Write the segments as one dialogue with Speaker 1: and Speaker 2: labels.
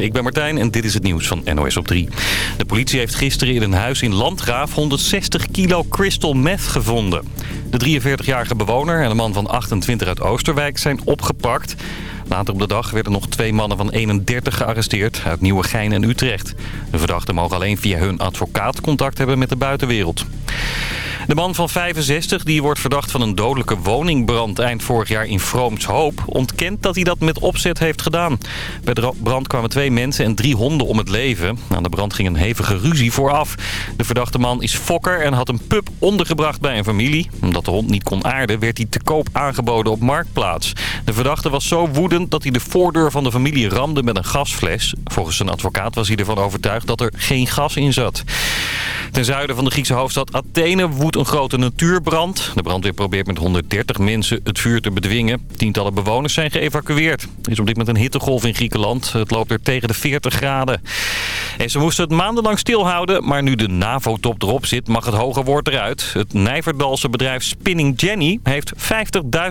Speaker 1: ik ben Martijn en dit is het nieuws van NOS op 3. De politie heeft gisteren in een huis in Landgraaf 160 kilo crystal meth gevonden. De 43-jarige bewoner en een man van 28 uit Oosterwijk zijn opgepakt. Later op de dag werden nog twee mannen van 31 gearresteerd uit Nieuwegein en Utrecht. De verdachten mogen alleen via hun advocaat contact hebben met de buitenwereld. De man van 65, die wordt verdacht van een dodelijke woningbrand eind vorig jaar in Vroomshoop, ontkent dat hij dat met opzet heeft gedaan. Bij de brand kwamen twee mensen en drie honden om het leven. Aan de brand ging een hevige ruzie vooraf. De verdachte man is fokker en had een pup ondergebracht bij een familie. Omdat de hond niet kon aarden, werd hij te koop aangeboden op Marktplaats. De verdachte was zo woedend dat hij de voordeur van de familie ramde met een gasfles. Volgens zijn advocaat was hij ervan overtuigd dat er geen gas in zat. Ten zuiden van de Griekse hoofdstad Athene een grote natuurbrand. De brandweer probeert met 130 mensen het vuur te bedwingen. Tientallen bewoners zijn geëvacueerd. Er is op dit moment een hittegolf in Griekenland. Het loopt er tegen de 40 graden. En ze moesten het maandenlang stilhouden, maar nu de NAVO-top erop zit, mag het hoge woord eruit. Het Nijverdalse bedrijf Spinning Jenny heeft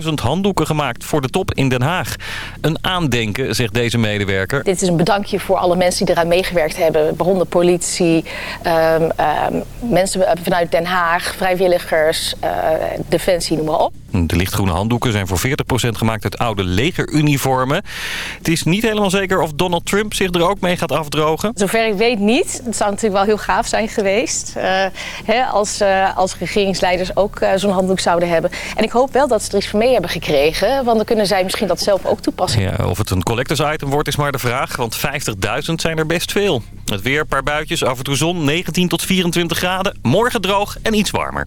Speaker 1: 50.000 handdoeken gemaakt voor de top in Den Haag. Een aandenken, zegt deze medewerker.
Speaker 2: Dit is een bedankje voor alle mensen die eraan meegewerkt hebben. Waaronder politie, um, um, mensen vanuit Den Haag, vrijwilligers, uh, defensie, noem maar op.
Speaker 1: De lichtgroene handdoeken zijn voor 40% gemaakt uit oude legeruniformen. Het is niet helemaal zeker of Donald Trump zich er ook mee gaat afdrogen.
Speaker 2: Zover ik weet niet. Het zou natuurlijk wel heel gaaf zijn geweest. Uh, hè, als, uh, als regeringsleiders ook uh, zo'n handdoek zouden hebben. En ik hoop wel dat ze er iets van mee hebben gekregen. Want dan kunnen zij misschien dat zelf ook toepassen.
Speaker 1: Ja, of het een collectors item wordt is maar de vraag. Want 50.000 zijn er best veel. Het weer, een paar buitjes, af en toe zon, 19 tot 24 graden. Morgen droog en iets warmer.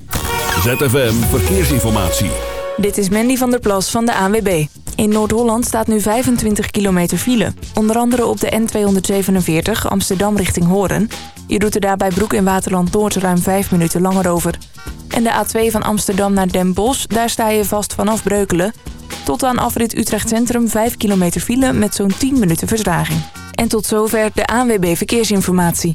Speaker 3: ZFM Verkeersinformatie.
Speaker 4: Dit is Mandy van der Plas van de ANWB. In Noord-Holland staat nu 25 kilometer file. Onder andere op de N247 Amsterdam richting Hoorn. Je doet er daarbij Broek in Waterland Noord ruim 5 minuten langer over. En de A2 van Amsterdam naar Den Bosch, daar sta je vast vanaf Breukelen. Tot aan afrit Utrecht Centrum 5 kilometer file met zo'n 10 minuten vertraging. En tot zover de ANWB Verkeersinformatie.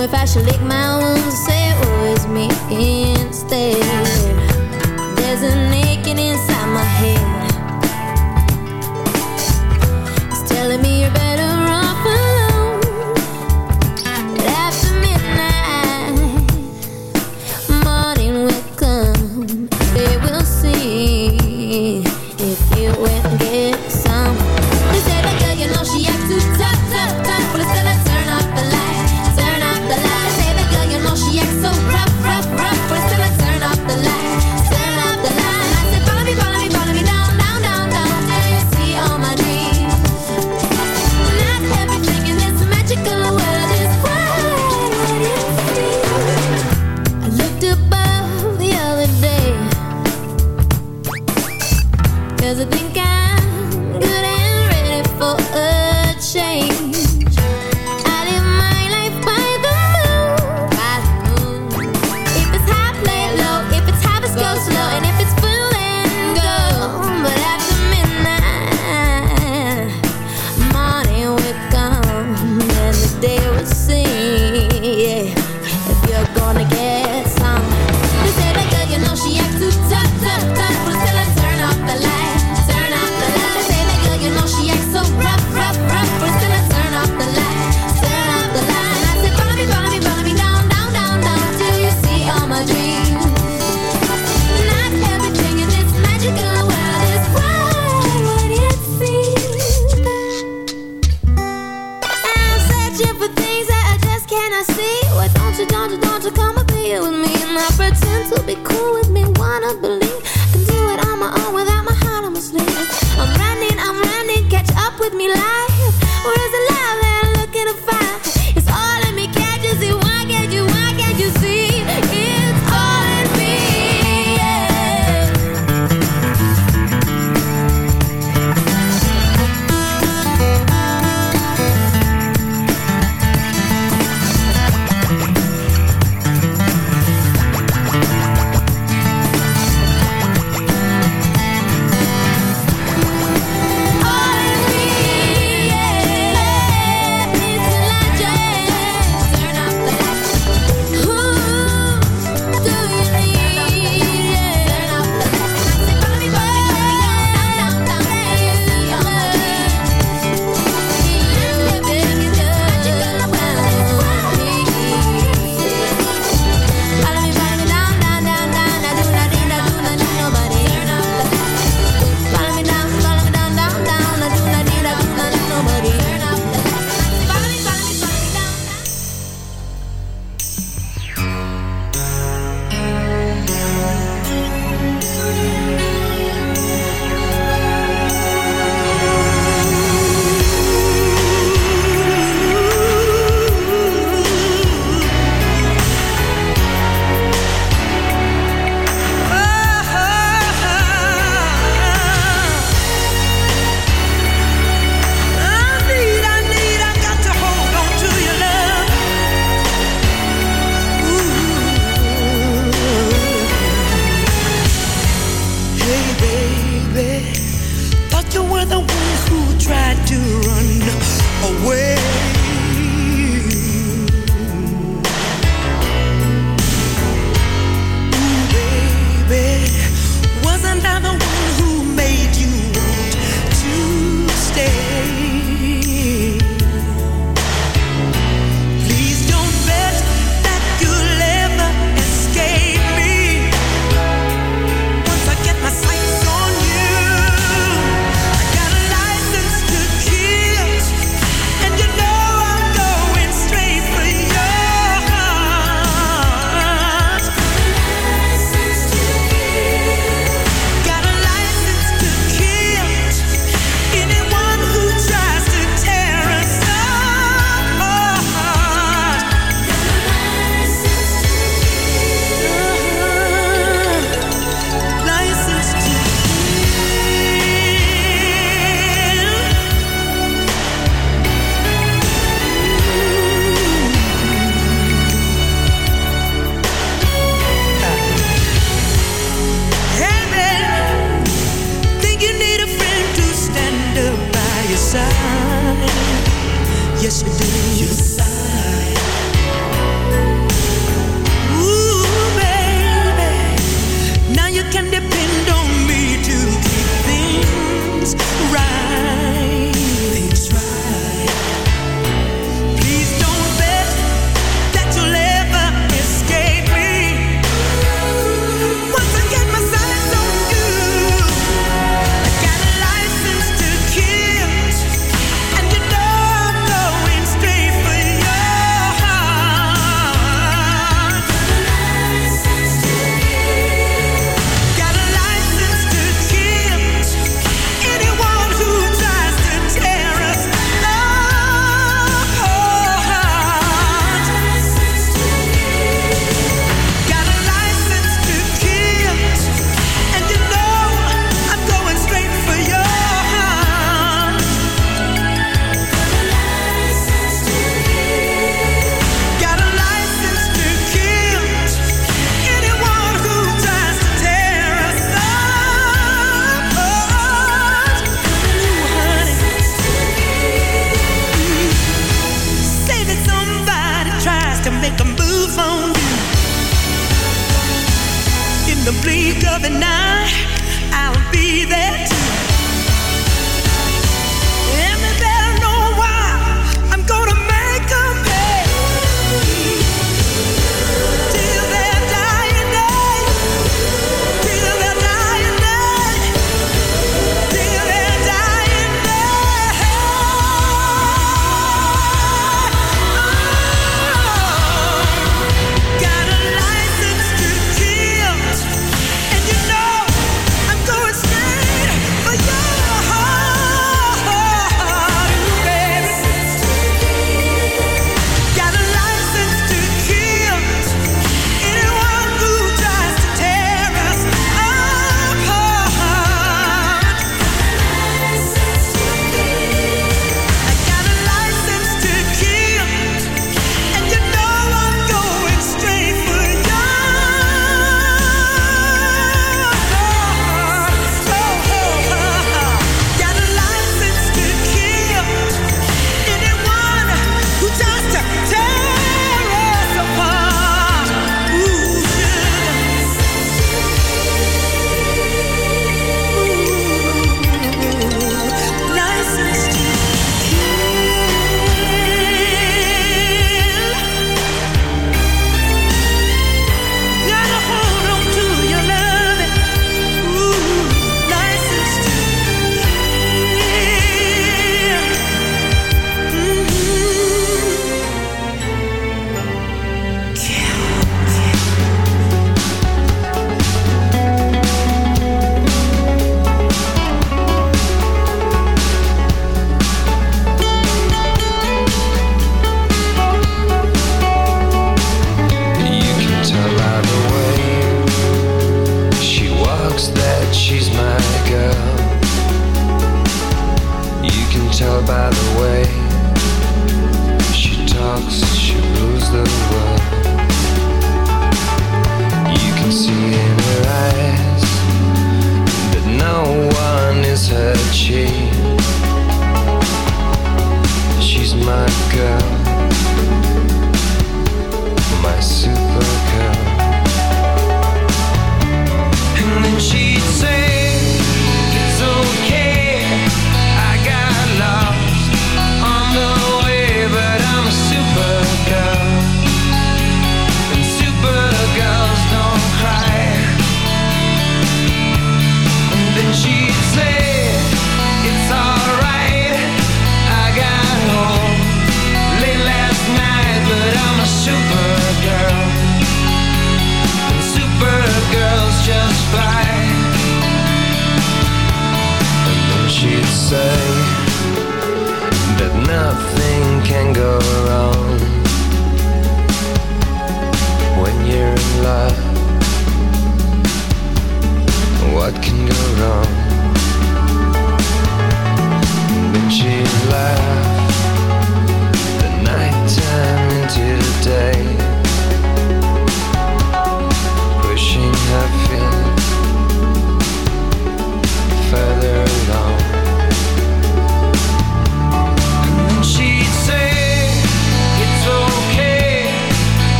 Speaker 5: If I should lick my wounds say oh, it was me instead. There's an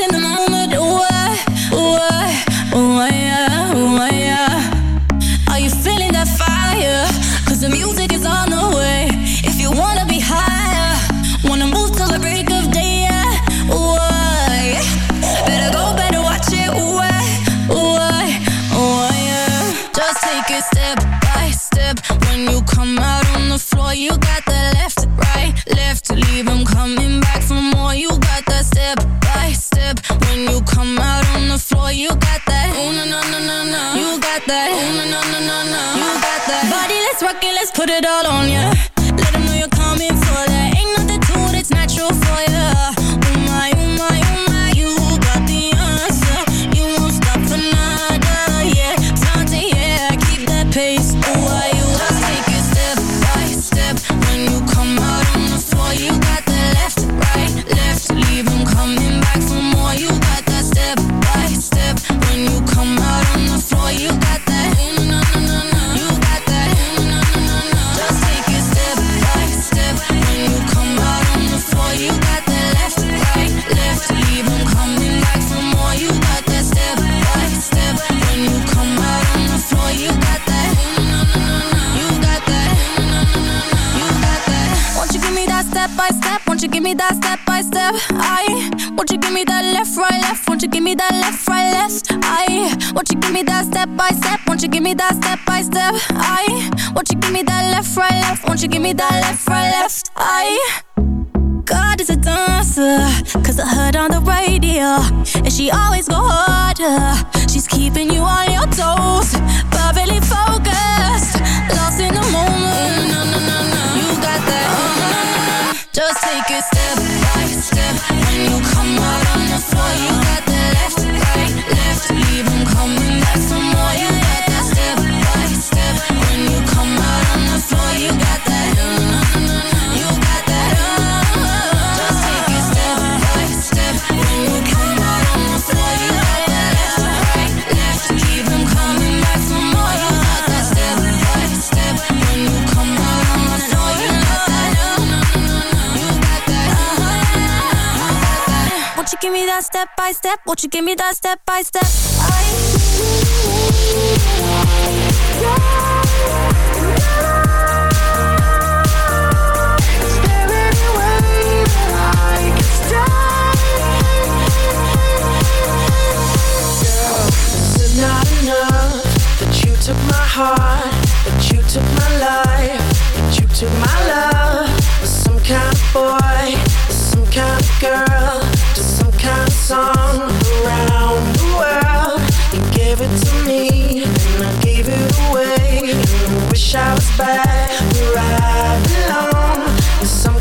Speaker 5: in the morning. put it all on ya. me that step by step? I want you give me that left, right, left. Won't you give me that left, right, left? I God is a dancer, cause I heard on the radio. And she always go harder. She's keeping you on your toes, perfectly focused. Lost step? Won't you give me that step by step?
Speaker 6: I not enough that you took my heart, that you took my life, that you took my love. Some kind of boy.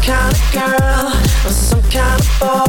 Speaker 6: kind of girl, or some kind of boy.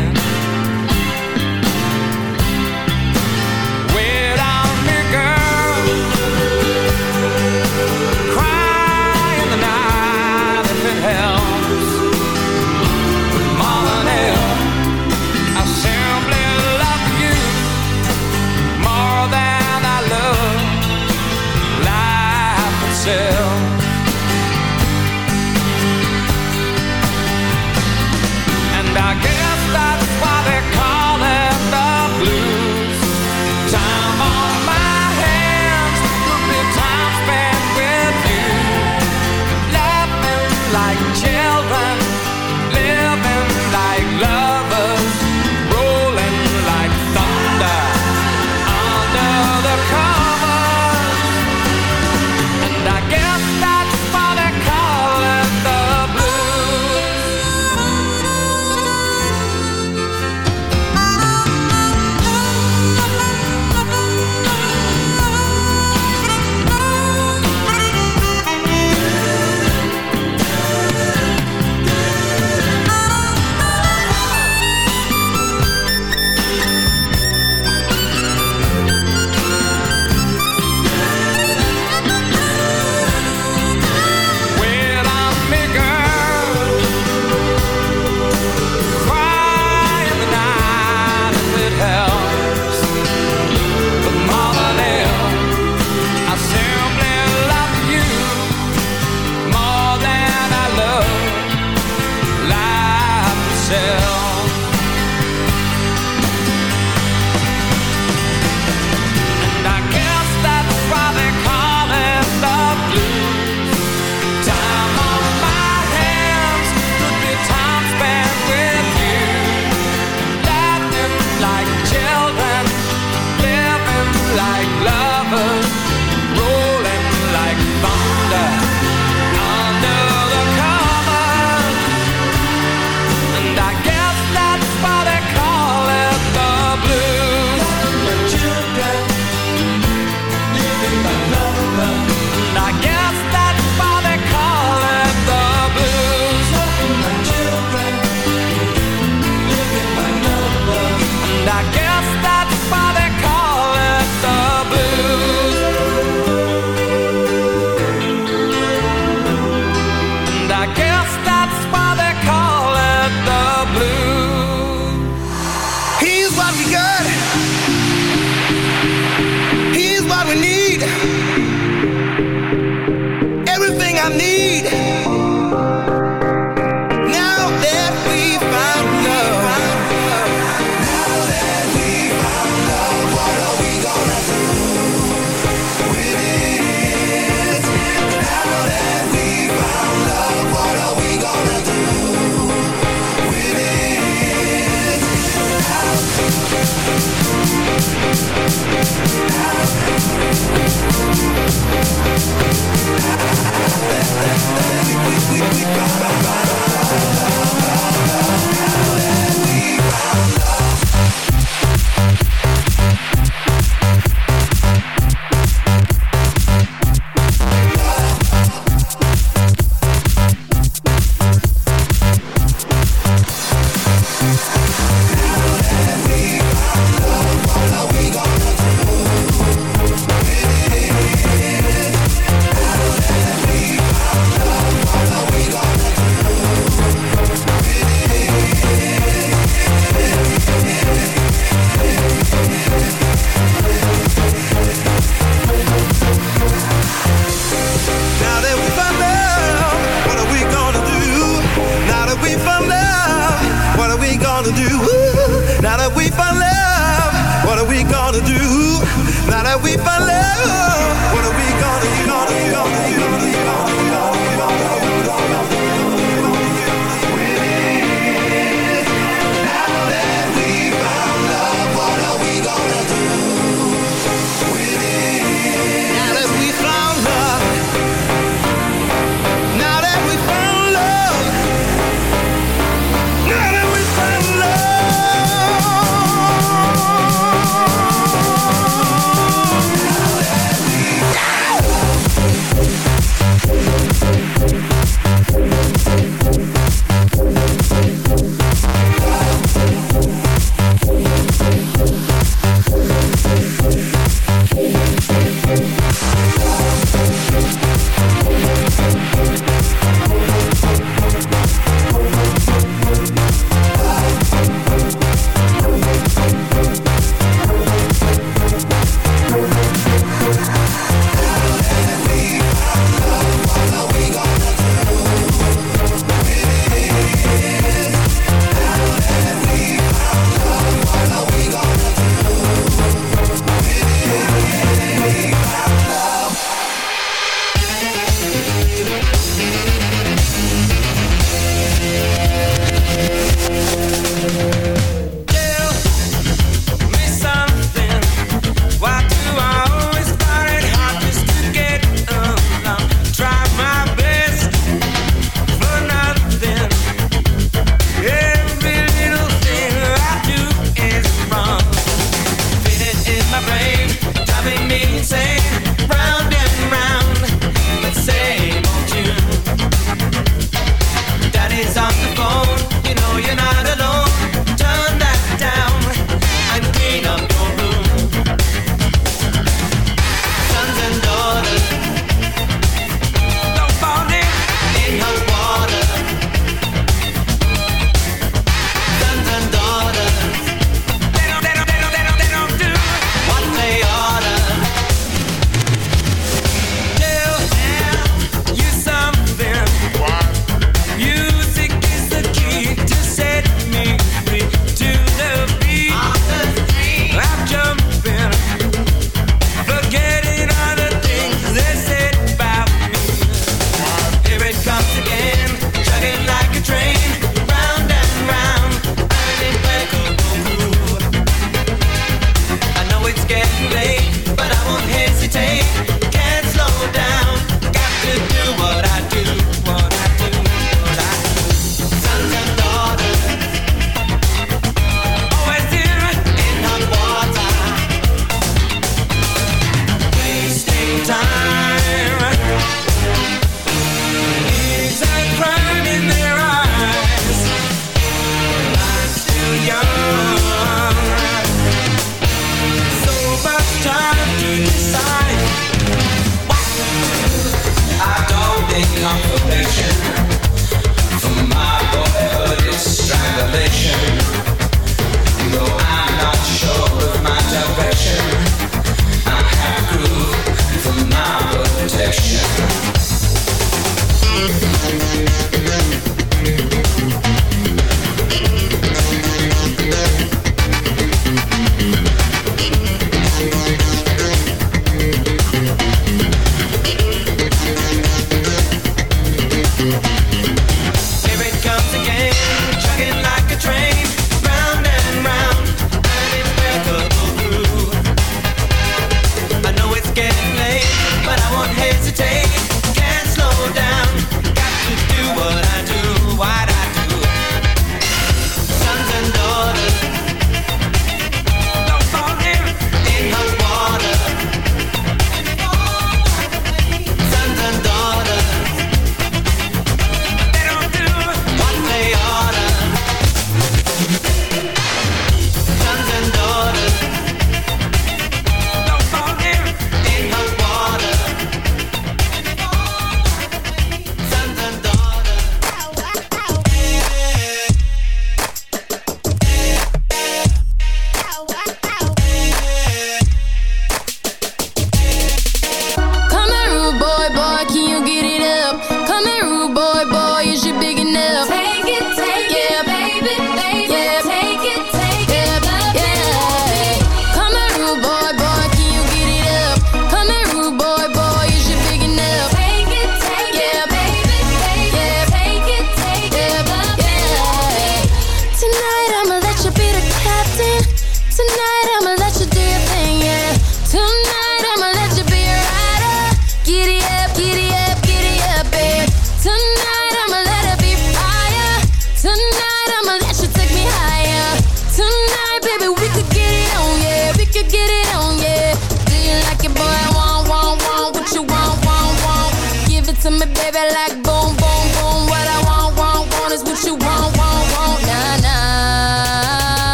Speaker 7: Sempre para